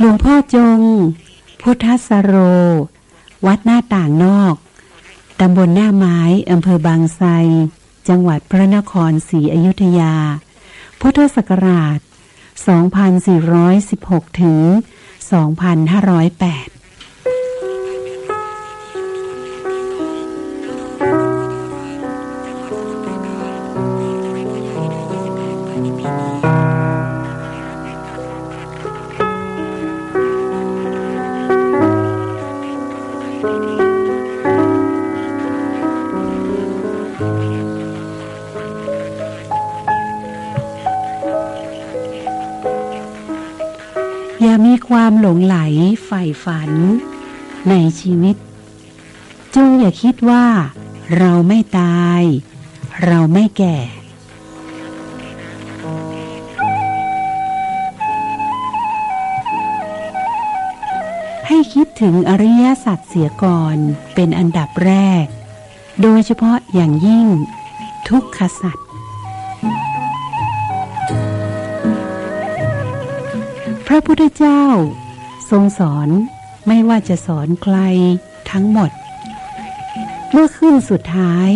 หลวงพ่อจง พุทธสโร วัดหน้าต่างนอก ตำบลหน้าไม้อำเภอบางไทรจังหวัดพระนครศรีอยุธยา พุทธศักราช 2416 ถึง 2508 อย่ามีความหลงไหลใฝ่ฝัน ในชีวิต จงอย่าคิดว่า เราไม่ตาย เราไม่แก่ให้คิดถึงอริยสัจเสียก่อนเป็นอันดับแรก โดยเฉพาะอย่างยิ่ง ทุกขสัจ พระพุทธเจ้า ทรงสอนไม่ว่าจะสอนใครทั้งหมด เมื่อขึ้นสุดท้าย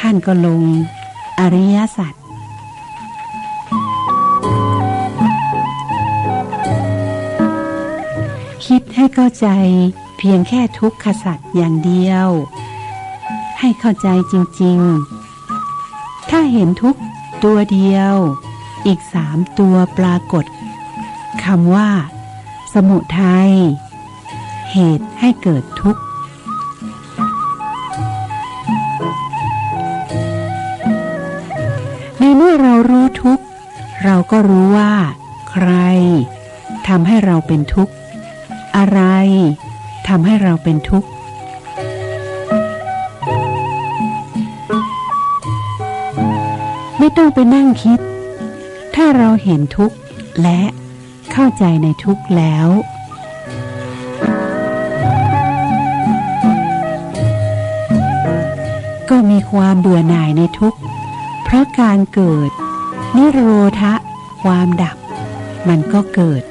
ท่านก็ลงอริยสัจคิดให้เข้าใจเพียงแค่ทุกขสัจอย่างเดียว ให้เข้าใจจริงๆ ถ้าเห็นทุกตัวเดียว อีกสามตัวปรากฏ คำว่า สมุทัยเหตุให้เกิดทุกข์ในเมื่อเรารู้ทุกข์ เราก็รู้ว่า ใครทำให้เราเป็นทุกข์ อะไรทำให้เราเป็นทุกข์ ไม่ต้องไปนั่งคิด ถ้าเราเห็นทุกข์และ เข้าใจในทุกข์แล้วก็มีความเบื่อหน่ายในทุกข์ เพราะการเกิด นิโรธะ ความดับ มันก็เกิด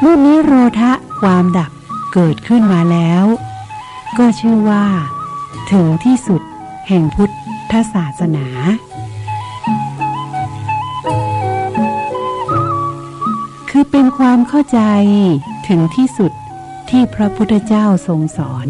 เมื่อนิโรธะ ความดับเกิดขึ้นมาแล้ว ก็ชื่อว่า ถึงที่สุดแห่งพุทธศาสนา เป็นความเข้าใจถึงที่สุดที่พระพุทธเจ้าทรงสอน